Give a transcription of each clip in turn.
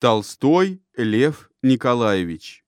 Толстой Лев Николаевич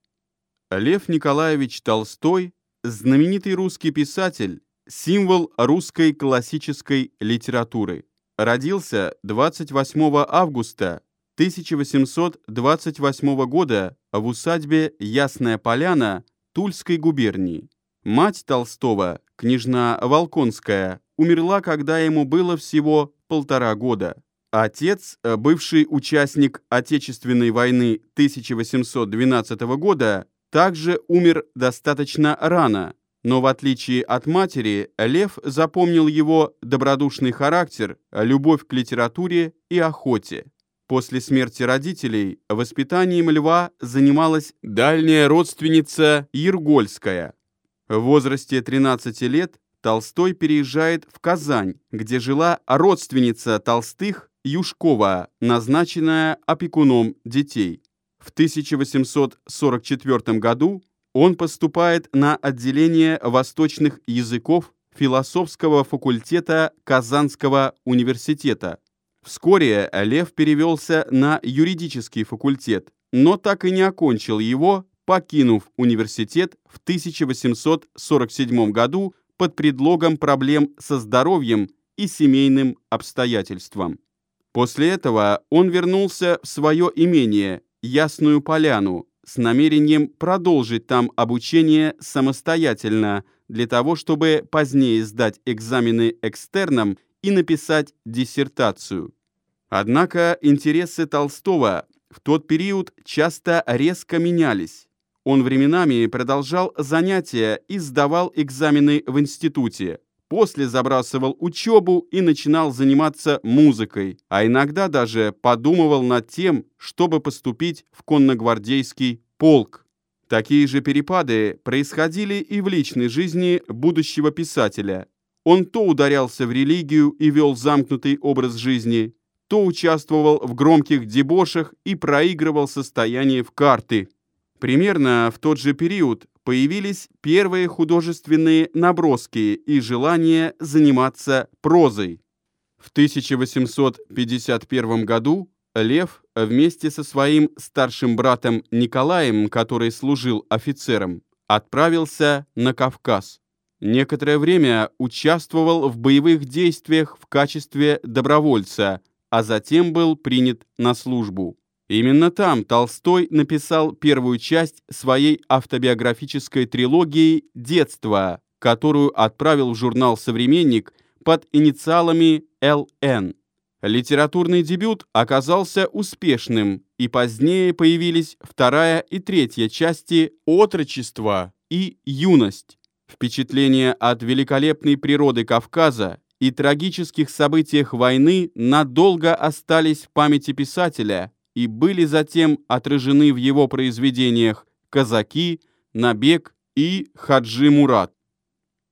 Лев Николаевич Толстой – знаменитый русский писатель, символ русской классической литературы. Родился 28 августа 1828 года в усадьбе Ясная Поляна Тульской губернии. Мать Толстого, княжна Волконская, умерла, когда ему было всего полтора года. Отец, э, бывший участник Отечественной войны 1812 года, также умер достаточно рано, но в отличие от матери, Лев запомнил его добродушный характер, любовь к литературе и охоте. После смерти родителей воспитанием Льва занималась дальняя родственница Ергольская. В возрасте 13 лет Толстой переезжает в Казань, где жила родственница Толстых Юшкова, назначенная опекуном детей. В 1844 году он поступает на отделение восточных языков философского факультета Казанского университета. Вскоре Лев перевелся на юридический факультет, но так и не окончил его, покинув университет в 1847 году под предлогом проблем со здоровьем и семейным обстоятельствам. После этого он вернулся в свое имение, Ясную Поляну, с намерением продолжить там обучение самостоятельно, для того, чтобы позднее сдать экзамены экстерном и написать диссертацию. Однако интересы Толстого в тот период часто резко менялись. Он временами продолжал занятия и сдавал экзамены в институте, после забрасывал учебу и начинал заниматься музыкой, а иногда даже подумывал над тем, чтобы поступить в конногвардейский полк. Такие же перепады происходили и в личной жизни будущего писателя. Он то ударялся в религию и вел замкнутый образ жизни, то участвовал в громких дебошах и проигрывал состояние в карты. Примерно в тот же период появились первые художественные наброски и желание заниматься прозой. В 1851 году Лев вместе со своим старшим братом Николаем, который служил офицером, отправился на Кавказ. Некоторое время участвовал в боевых действиях в качестве добровольца, а затем был принят на службу. Именно там Толстой написал первую часть своей автобиографической трилогии «Детство», которую отправил в журнал «Современник» под инициалами «ЛН». Литературный дебют оказался успешным, и позднее появились вторая и третья части «Отрочество» и «Юность». Впечатления от великолепной природы Кавказа и трагических событиях войны надолго остались в памяти писателя – и были затем отражены в его произведениях «Казаки», «Набег» и «Хаджи Мурат».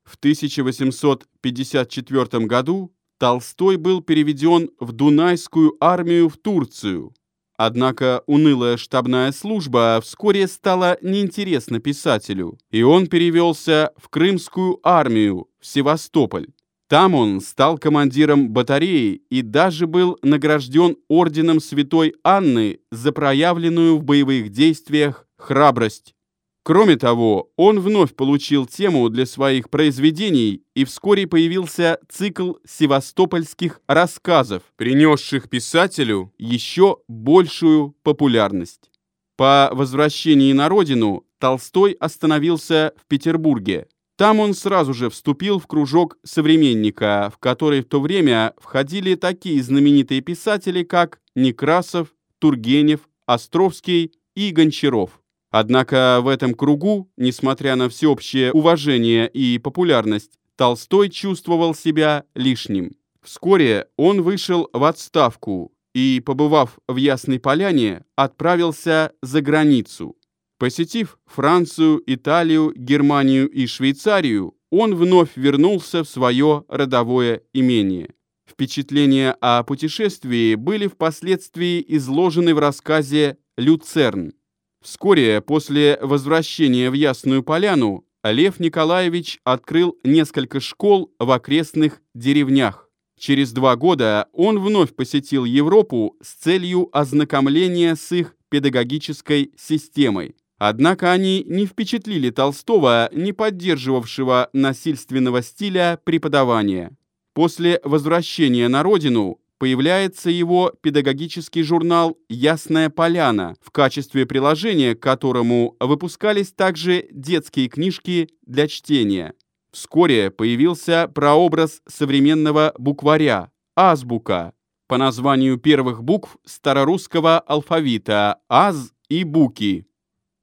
В 1854 году Толстой был переведен в Дунайскую армию в Турцию. Однако унылая штабная служба вскоре стала неинтересна писателю, и он перевелся в Крымскую армию в Севастополь. Там он стал командиром батареи и даже был награжден орденом Святой Анны за проявленную в боевых действиях храбрость. Кроме того, он вновь получил тему для своих произведений, и вскоре появился цикл севастопольских рассказов, принесших писателю еще большую популярность. По возвращении на родину Толстой остановился в Петербурге. Там он сразу же вступил в кружок современника, в который в то время входили такие знаменитые писатели, как Некрасов, Тургенев, Островский и Гончаров. Однако в этом кругу, несмотря на всеобщее уважение и популярность, Толстой чувствовал себя лишним. Вскоре он вышел в отставку и, побывав в Ясной Поляне, отправился за границу. Посетив Францию, Италию, Германию и Швейцарию, он вновь вернулся в свое родовое имение. Впечатления о путешествии были впоследствии изложены в рассказе «Люцерн». Вскоре после возвращения в Ясную Поляну Лев Николаевич открыл несколько школ в окрестных деревнях. Через два года он вновь посетил Европу с целью ознакомления с их педагогической системой. Однако они не впечатлили Толстого, не поддерживавшего насильственного стиля преподавания. После возвращения на родину появляется его педагогический журнал «Ясная поляна», в качестве приложения к которому выпускались также детские книжки для чтения. Вскоре появился прообраз современного букваря – азбука, по названию первых букв старорусского алфавита «аз» и «буки».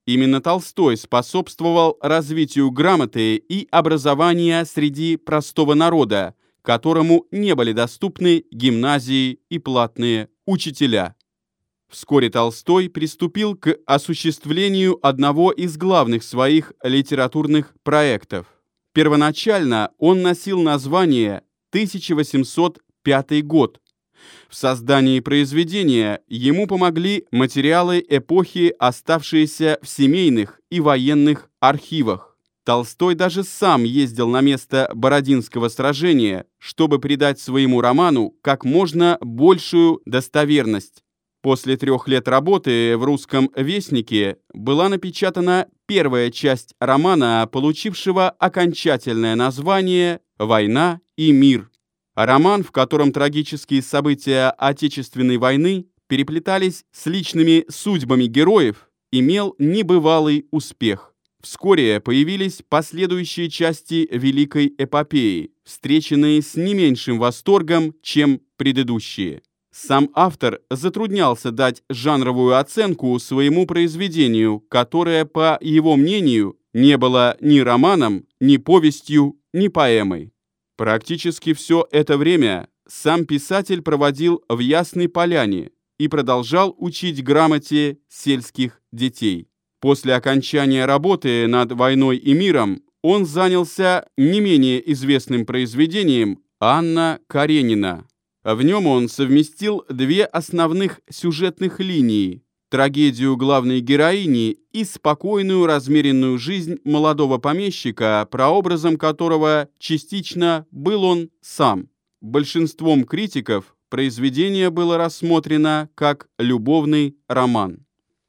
Именно Толстой способствовал развитию грамоты и образования среди простого народа, которому не были доступны гимназии и платные учителя. Вскоре Толстой приступил к осуществлению одного из главных своих литературных проектов – Первоначально он носил название 1805 год. В создании произведения ему помогли материалы эпохи, оставшиеся в семейных и военных архивах. Толстой даже сам ездил на место Бородинского сражения, чтобы придать своему роману как можно большую достоверность. После трех лет работы в «Русском вестнике» была напечатана первая часть романа, получившего окончательное название «Война и мир». Роман, в котором трагические события Отечественной войны переплетались с личными судьбами героев, имел небывалый успех. Вскоре появились последующие части Великой эпопеи, встреченные с не меньшим восторгом, чем предыдущие. Сам автор затруднялся дать жанровую оценку своему произведению, которое, по его мнению, не было ни романом, ни повестью, ни поэмой. Практически все это время сам писатель проводил в Ясной Поляне и продолжал учить грамоте сельских детей. После окончания работы над «Войной и миром» он занялся не менее известным произведением «Анна Каренина», в нем он совместил две основных сюжетных линии – трагедию главной героини и спокойную размеренную жизнь молодого помещика, прообразом которого частично был он сам. Большинством критиков произведение было рассмотрено как любовный роман.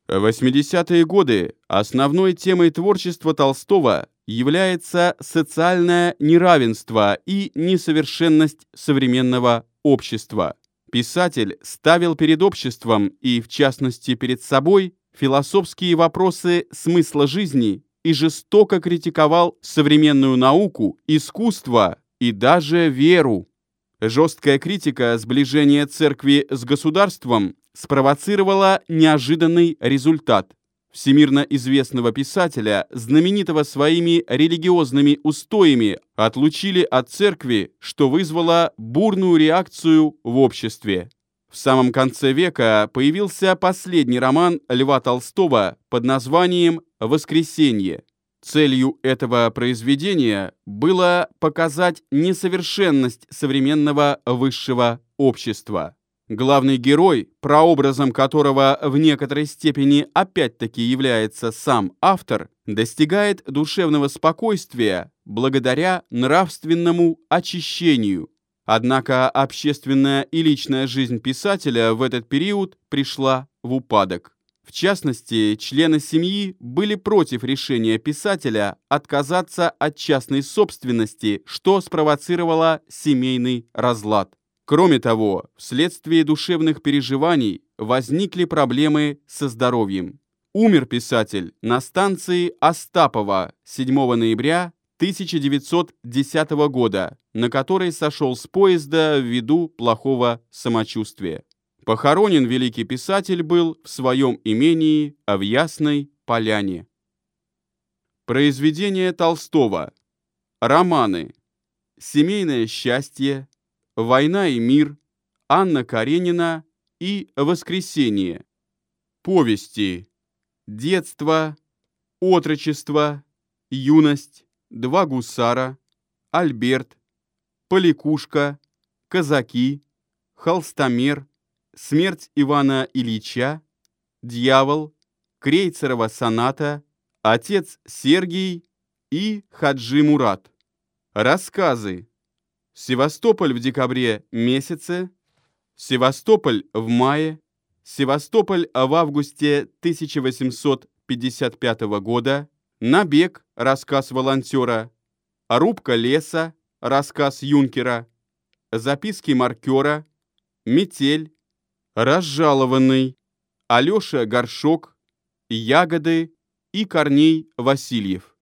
В 80-е годы основной темой творчества Толстого является социальное неравенство и несовершенность современного общества. Писатель ставил перед обществом и, в частности, перед собой философские вопросы смысла жизни и жестоко критиковал современную науку, искусство и даже веру. Жесткая критика сближения церкви с государством спровоцировала неожиданный результат всемирно известного писателя, знаменитого своими религиозными устоями, отлучили от церкви, что вызвало бурную реакцию в обществе. В самом конце века появился последний роман Льва Толстого под названием «Воскресенье». Целью этого произведения было показать несовершенность современного высшего общества. Главный герой, прообразом которого в некоторой степени опять-таки является сам автор, достигает душевного спокойствия благодаря нравственному очищению. Однако общественная и личная жизнь писателя в этот период пришла в упадок. В частности, члены семьи были против решения писателя отказаться от частной собственности, что спровоцировало семейный разлад. Кроме того, вследствие душевных переживаний возникли проблемы со здоровьем. Умер писатель на станции Остапова 7 ноября 1910 года, на которой сошел с поезда ввиду плохого самочувствия. Похоронен великий писатель был в своем имении в Ясной Поляне. Произведения Толстого. Романы. Семейное счастье. «Война и мир», «Анна Каренина» и «Воскресенье». Повести. Детство, отрочество, юность, два гусара, Альберт, Поликушка, казаки, холстомер, смерть Ивана Ильича, дьявол, Крейцерова соната, отец Сергий и Хаджи Мурат. Рассказы. Севастополь в декабре месяце, Севастополь в мае, Севастополь в августе 1855 года, Набег, рассказ волонтера, Рубка леса, рассказ юнкера, Записки маркера, Метель, Разжалованный, Алеша Горшок, Ягоды и Корней Васильев.